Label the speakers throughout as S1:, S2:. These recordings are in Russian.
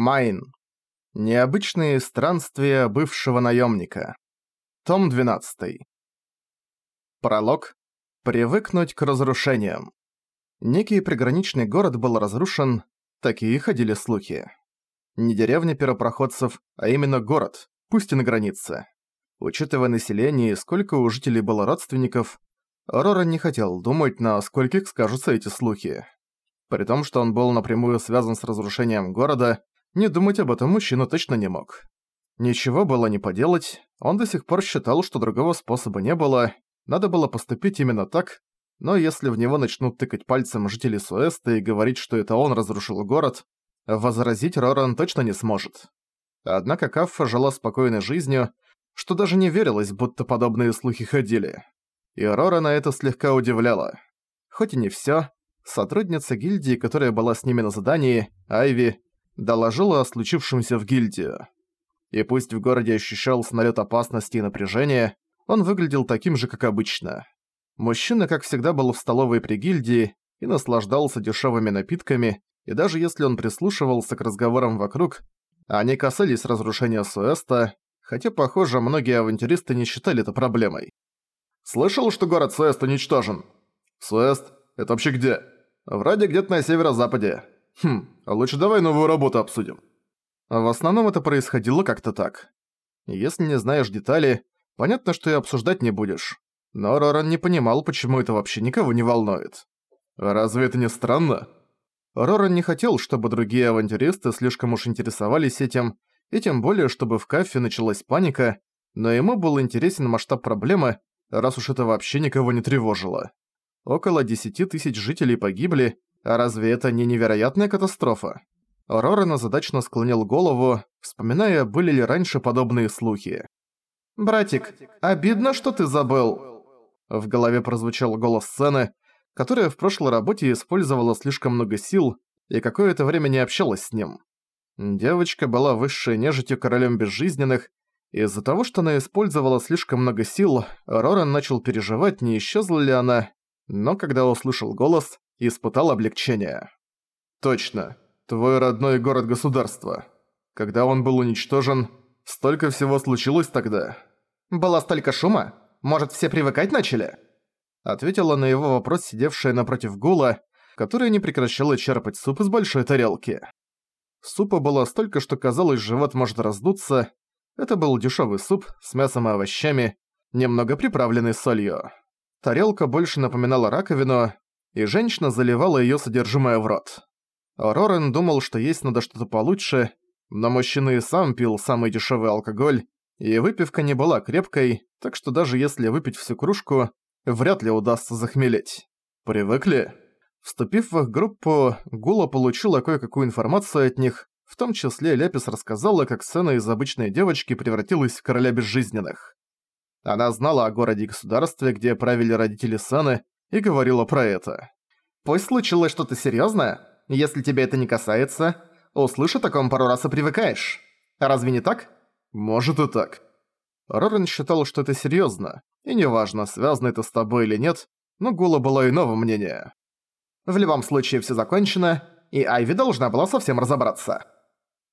S1: Майн. Необычные странствия бывшего наемника. Том 12. Пролог. Привыкнуть к разрушениям. Некий приграничный город был разрушен, такие ходили слухи. Не деревня первопроходцев, а именно город, пусть и на границе. Учитывая население и сколько у жителей было родственников, Рора не хотел думать, на скольких скажутся эти слухи. При том, что он был напрямую связан с разрушением города, не думать об этом мужчина точно не мог. Ничего было не поделать, он до сих пор считал, что другого способа не было, надо было поступить именно так, но если в него начнут тыкать пальцем жители Суэста и говорить, что это он разрушил город, возразить Роран точно не сможет. Однако Каффа жила спокойной жизнью, что даже не верилось, будто подобные слухи ходили. И Рора на это слегка удивляла. Хоть и не всё, сотрудница гильдии, которая была с ними на задании, Айви, доложила о случившемся в гильдию. И пусть в городе ощущался налет опасности и напряжения, он выглядел таким же, как обычно. Мужчина, как всегда, был в столовой при гильдии и наслаждался дешевыми напитками, и даже если он прислушивался к разговорам вокруг, они касались разрушения Суэста, хотя, похоже, многие авантюристы не считали это проблемой. «Слышал, что город Суэст уничтожен?» «Суэст? Это вообще где?» «Вроде где-то на северо-западе. Хм, а лучше давай новую работу обсудим. В основном это происходило как-то так. Если не знаешь детали, понятно, что и обсуждать не будешь. Но Роран не понимал, почему это вообще никого не волнует. Разве это не странно? Роран не хотел, чтобы другие авантюристы слишком уж интересовались этим, и тем более, чтобы в кафе началась паника, но ему был интересен масштаб проблемы, раз уж это вообще никого не тревожило. Около десяти тысяч жителей погибли, а разве это не невероятная катастрофа? Рорен озадачно склонил голову, вспоминая, были ли раньше подобные слухи. «Братик, обидно, что ты забыл!» В голове прозвучал голос сцены, которая в прошлой работе использовала слишком много сил и какое-то время не общалась с ним. Девочка была высшей нежитью королем безжизненных, и из-за того, что она использовала слишком много сил, Роран начал переживать, не исчезла ли она, но когда услышал голос, испытал облегчение. «Точно. Твой родной город-государство. Когда он был уничтожен, столько всего случилось тогда». «Было столько шума? Может, все привыкать начали?» Ответила на его вопрос сидевшая напротив Гула, которая не прекращала черпать суп из большой тарелки. Супа было столько, что казалось, живот может раздуться. Это был дешевый суп с мясом и овощами, немного приправленный солью. Тарелка больше напоминала раковину, и женщина заливала её содержимое в рот. Рорен думал, что есть надо что-то получше, но мужчина и сам пил самый дешевый алкоголь, и выпивка не была крепкой, так что даже если выпить всю кружку, вряд ли удастся захмелеть. Привыкли? Вступив в их группу, Гула получила кое-какую информацию от них, в том числе Ляпис рассказала, как сцена из обычной девочки превратилась в короля безжизненных. Она знала о городе и государстве, где правили родители Саны, и говорила про это. «Пусть случилось что-то серьёзное, если тебя это не касается, услышь о таком пару раз и привыкаешь. Разве не так?» «Может и так». Рорен считал, что это серьёзно, и неважно, связано это с тобой или нет, но Гула была иного мнения. В любом случае все закончено, и Айви должна была совсем разобраться.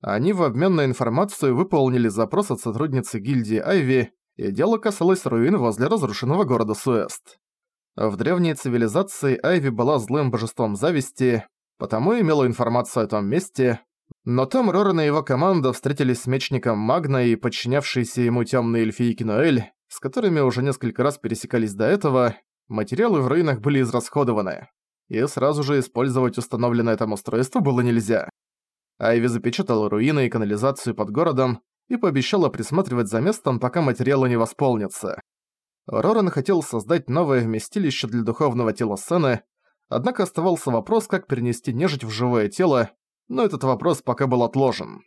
S1: Они в обмен на информацию выполнили запрос от сотрудницы гильдии Айви, и дело касалось руин возле разрушенного города Суэст. В древней цивилизации Айви была злым божеством зависти, потому имела информацию о том месте, но там Роран и его команда встретились с мечником Магна и подчинявшейся ему темной эльфийки Ноэль, с которыми уже несколько раз пересекались до этого, материалы в руинах были израсходованы, и сразу же использовать установленное там устройство было нельзя. Айви запечатала руины и канализацию под городом и пообещала присматривать за местом, пока материалы не восполнятся. Роран хотел создать новое вместилище для духовного тела Сены, однако оставался вопрос, как перенести нежить в живое тело, но этот вопрос пока был отложен.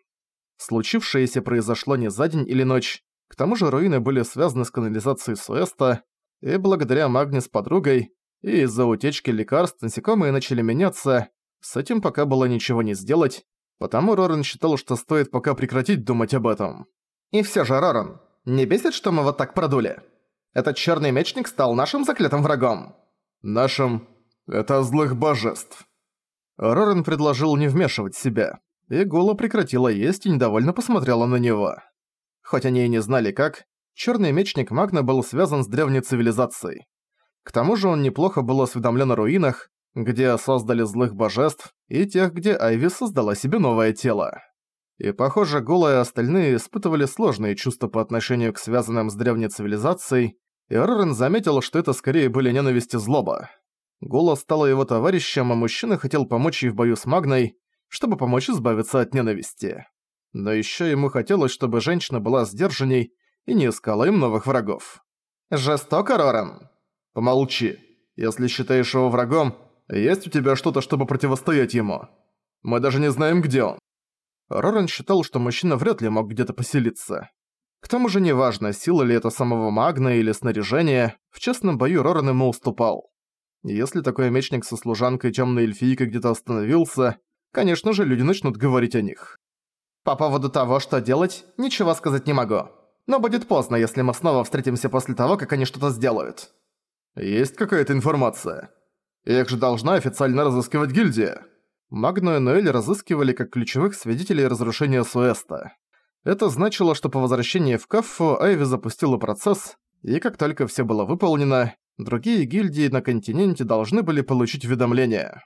S1: Случившееся произошло не за день или ночь, к тому же руины были связаны с канализацией Суэста, и благодаря Магне с подругой, и из-за утечки лекарств насекомые начали меняться, с этим пока было ничего не сделать, потому Роран считал, что стоит пока прекратить думать об этом. «И всё же, Роран, не бесит, что мы вот так продули?» Этот черный мечник стал нашим заклятым врагом. Нашим... Это злых божеств. Рорен предложил не вмешивать себя. и Гула прекратила есть и недовольно посмотрела на него. Хоть они и не знали как, черный мечник Магна был связан с древней цивилизацией. К тому же он неплохо был осведомлен о руинах, где создали злых божеств, и тех, где Айви создала себе новое тело. И, похоже, и остальные испытывали сложные чувства по отношению к связанным с древней цивилизацией, и Рорен заметил, что это скорее были ненависть и злоба. Гула стала его товарищем, а мужчина хотел помочь ей в бою с Магной, чтобы помочь избавиться от ненависти. Но ещё ему хотелось, чтобы женщина была сдержанней и не искала им новых врагов. «Жестоко, Рорен?» «Помолчи. Если считаешь его врагом, есть у тебя что-то, чтобы противостоять ему? Мы даже не знаем, где он». Рорен считал, что мужчина вряд ли мог где-то поселиться. К тому же неважно, сила ли это самого Магна или снаряжение, в честном бою Рорен ему уступал. Если такой мечник со служанкой тёмной эльфийкой где-то остановился, конечно же, люди начнут говорить о них. По поводу того, что делать, ничего сказать не могу. Но будет поздно, если мы снова встретимся после того, как они что-то сделают. Есть какая-то информация? Их же должна официально разыскивать гильдия. Магну и Ноэль разыскивали как ключевых свидетелей разрушения Суэста. Это значило, что по возвращении в Каффу Айви запустила процесс, и как только все было выполнено, другие гильдии на континенте должны были получить уведомление.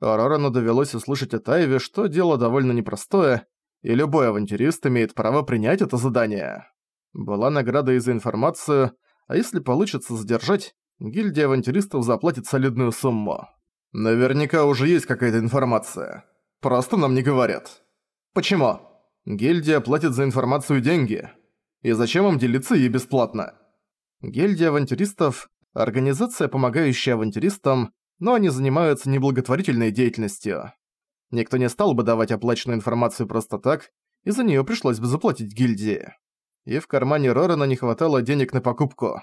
S1: Рорану довелось услышать от Айви, что дело довольно непростое, и любой авантюрист имеет право принять это задание. Была награда и за информацию, а если получится задержать, гильдия авантюристов заплатит солидную сумму. Наверняка уже есть какая-то информация. Просто нам не говорят. Почему? Гильдия платит за информацию деньги. И зачем им делиться ей бесплатно? Гильдия авантюристов – организация, помогающая авантюристам, но они занимаются неблаготворительной деятельностью. Никто не стал бы давать оплаченную информацию просто так, и за неё пришлось бы заплатить гильдии. И в кармане Рорана не хватало денег на покупку.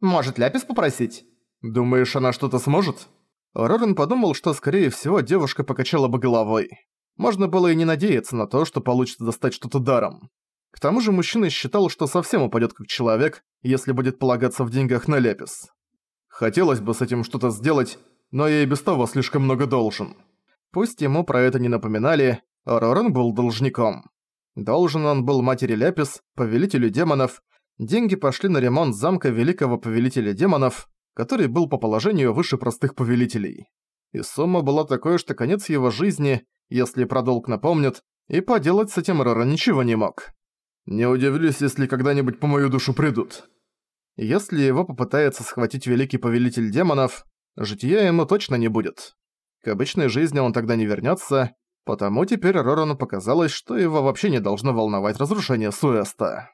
S1: «Может, Ляпис попросить?» «Думаешь, она что-то сможет?» Роран подумал, что, скорее всего, девушка покачала бы головой. Можно было и не надеяться на то, что получится достать что-то даром. К тому же мужчина считал, что совсем упадет как человек, если будет полагаться в деньгах на Лепис. Хотелось бы с этим что-то сделать, но я и без того слишком много должен. Пусть ему про это не напоминали, Роран был должником. Должен он был матери Ляпис, повелителю демонов. Деньги пошли на ремонт замка великого повелителя демонов, который был по положению выше простых повелителей. И сумма была такой, что конец его жизни, если про долг напомнят, и поделать с этим Рора ничего не мог. Не удивлюсь, если когда-нибудь по мою душу придут. Если его попытается схватить великий повелитель демонов, жития ему точно не будет. К обычной жизни он тогда не вернется, потому теперь Рорану показалось, что его вообще не должно волновать разрушение Суэста.